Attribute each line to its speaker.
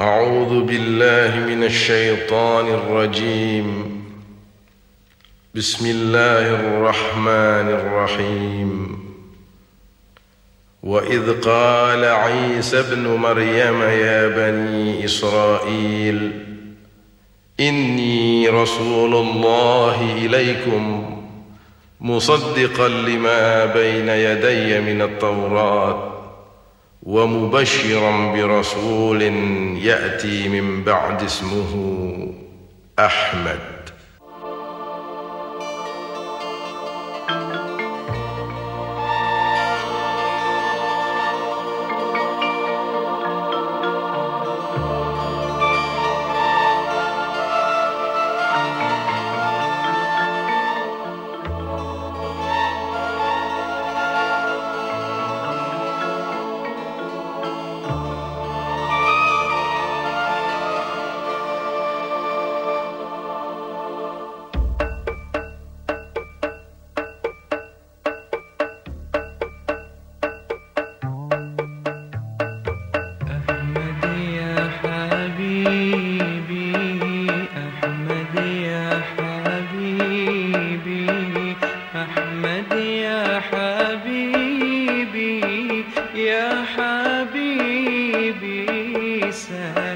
Speaker 1: أعوذ بالله من الشيطان الرجيم بسم الله الرحمن الرحيم وإذ قال عيسى ابن مريم يا بني إسرائيل إني رسول الله إليكم مصدقا لما بين يدي من التوراه ومبشرا برسول ياتي من بعد اسمه احمد
Speaker 2: يا حبيبي سهل